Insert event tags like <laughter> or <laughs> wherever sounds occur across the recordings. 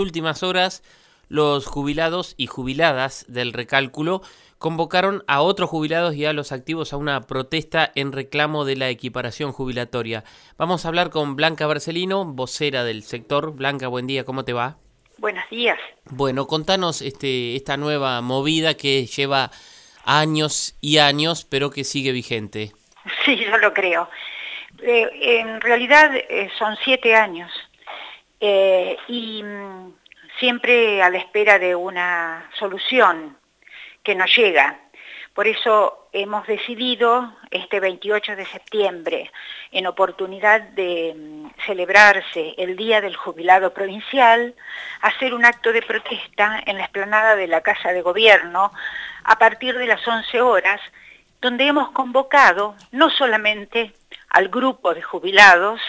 últimas horas, los jubilados y jubiladas del recálculo convocaron a otros jubilados y a los activos a una protesta en reclamo de la equiparación jubilatoria. Vamos a hablar con Blanca Barcelino, vocera del sector. Blanca, buen día, ¿cómo te va? Buenos días. Bueno, contanos este, esta nueva movida que lleva años y años, pero que sigue vigente. <laughs> Sí, yo lo creo. Eh, en realidad eh, son siete años eh, y mm, siempre a la espera de una solución que nos llega. Por eso hemos decidido este 28 de septiembre, en oportunidad de mm, celebrarse el Día del Jubilado Provincial, hacer un acto de protesta en la explanada de la Casa de Gobierno a partir de las 11 horas, donde hemos convocado no solamente al grupo de jubilados,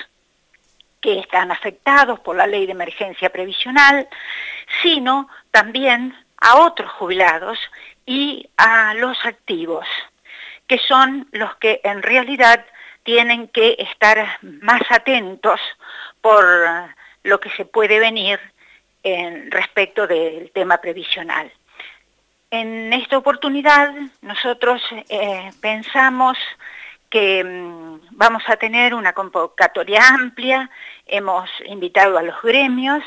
que están afectados por la ley de emergencia previsional, sino también a otros jubilados y a los activos, que son los que en realidad tienen que estar más atentos por lo que se puede venir en respecto del tema previsional. En esta oportunidad nosotros eh, pensamos que mm, vamos a tener una convocatoria amplia, hemos invitado a los gremios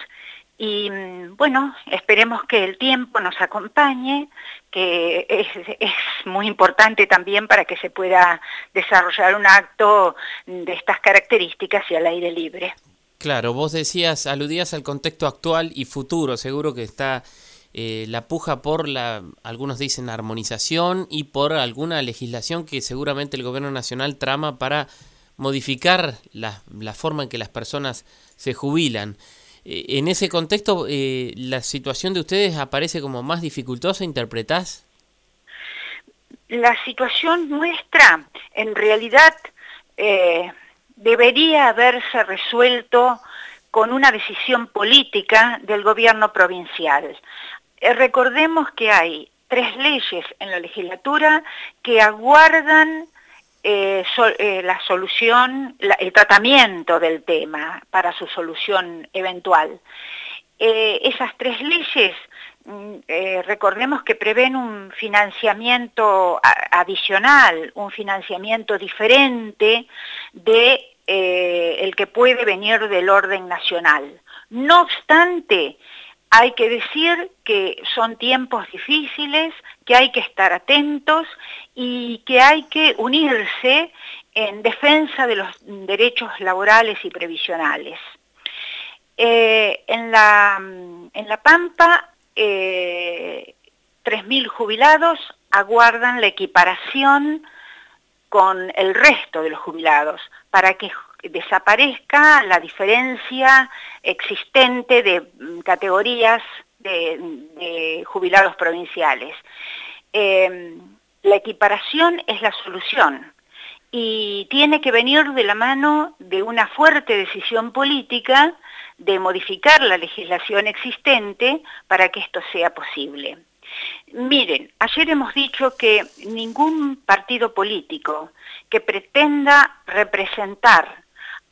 y mm, bueno, esperemos que el tiempo nos acompañe, que es, es, muy importante también para que se pueda desarrollar un acto de estas características y al aire libre. Claro, vos decías, aludías al contexto actual y futuro, seguro que está eh, la puja por la, algunos dicen armonización y por alguna legislación que seguramente el gobierno nacional trama para modificar la, la forma en que las personas se jubilan. Eh, en ese contexto, eh, ¿la situación de ustedes aparece como más dificultosa, interpretás? La situación nuestra, en realidad, debería haberse resuelto con una decisión política del gobierno provincial. Eh, recordemos que hay tres leyes en la legislatura que aguardan eh, eh, la solución, el tratamiento del tema para su solución eventual. esas tres leyes, mm, recordemos que prevén un financiamiento adicional, un financiamiento diferente de el que puede venir del orden nacional. No obstante, hay que decir que son tiempos difíciles, que hay que estar atentos y que hay que unirse en defensa de los derechos laborales y previsionales. Eh, en, la, en, La, Pampa, eh, 3.000 jubilados aguardan la equiparación con el resto de los jubilados para que desaparezca la diferencia existente de mm, categorías de, jubilados provinciales. Em, la equiparación es la solución y tiene que venir de la mano de una fuerte decisión política de modificar la legislación existente para que esto sea posible. Miren, ayer hemos dicho que ningún partido político que pretenda representar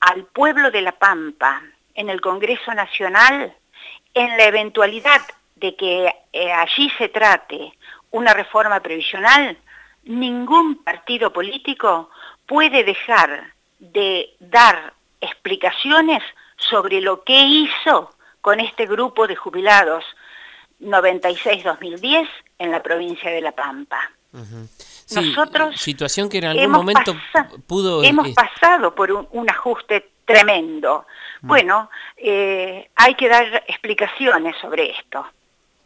al pueblo de La Pampa en el Congreso Nacional, en la eventualidad de que eh, allí se trate una reforma previsional, ningún partido político puede dejar de dar explicaciones sobre lo que hizo con este grupo de jubilados 96-2010 en la provincia de La Pampa. Nosotros situación que en algún momento pudo... Hemos pasado por un, ajuste tremendo. Mm. Bueno, eh, hay que dar explicaciones sobre esto.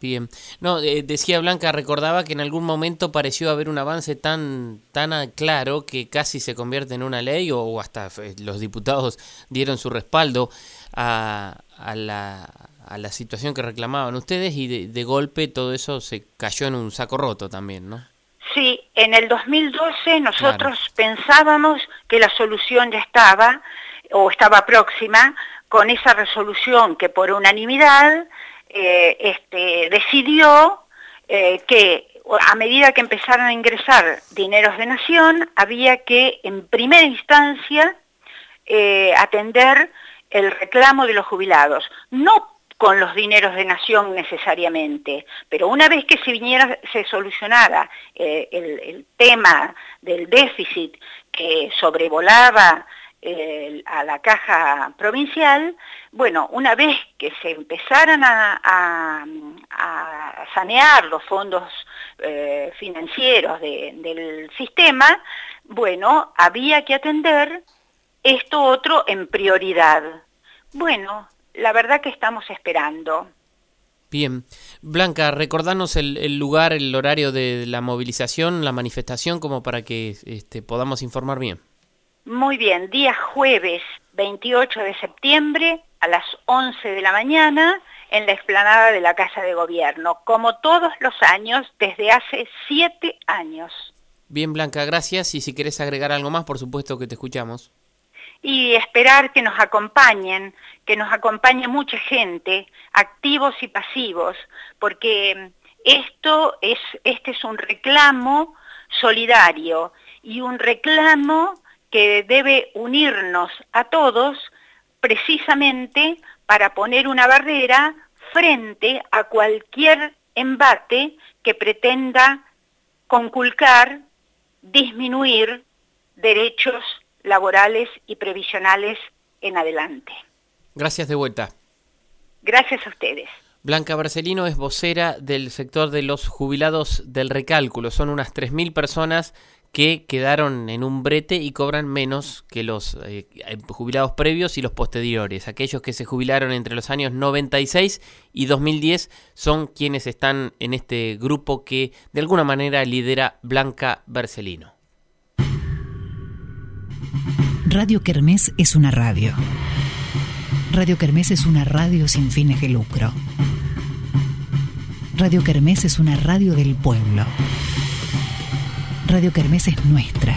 Bien. No, eh, decía Blanca, recordaba que en algún momento pareció haber un avance tan, tan claro que casi se convierte en una ley o, hasta eh, los diputados dieron su respaldo a, a, la, a la situación que reclamaban ustedes y de golpe todo eso se cayó en un saco roto también, ¿no? Sí, en el 2012 nosotros pensábamos que la solución ya estaba, o estaba próxima, con esa resolución que por unanimidad eh, este, decidió eh, que a medida que empezaron a ingresar dineros de nación, había que en primera instancia eh, atender el reclamo de los jubilados, no con los dineros de nación necesariamente, pero una vez que se viniera, se solucionara eh, el, tema del déficit que sobrevolaba eh, a la caja provincial, bueno, una vez que se empezaran a, sanear los fondos eh, financieros del sistema, bueno, había que atender esto otro en prioridad. Bueno, la verdad que estamos esperando. Bien. Blanca, recordanos el, lugar, el horario de la movilización, la manifestación, como para que este, podamos informar bien. Muy bien, día jueves 28 de septiembre a las 11 de la mañana en la explanada de la Casa de Gobierno, como todos los años desde hace siete años. Bien, Blanca, gracias. Y si querés agregar algo más, por supuesto que te escuchamos y esperar que nos acompañen, que nos acompañe mucha gente, activos y pasivos, porque esto es, este es un reclamo solidario y un reclamo que debe unirnos a todos precisamente para poner una barrera frente a cualquier embate que pretenda conculcar, disminuir derechos laborales y previsionales en adelante. Gracias de vuelta. Gracias a ustedes. Blanca Barcelino es vocera del sector de los jubilados del recálculo. Son unas 3.000 personas que quedaron en un brete y cobran menos que los eh, jubilados previos y los posteriores. Aquellos que se jubilaron entre los años 96 y 2010 son quienes están en este grupo que de alguna manera lidera Blanca Barcelino. Radio Kermés es una radio. Radio Kermés es una radio sin fines de lucro. Radio Kermés es una radio del pueblo. Radio Kermés es nuestra.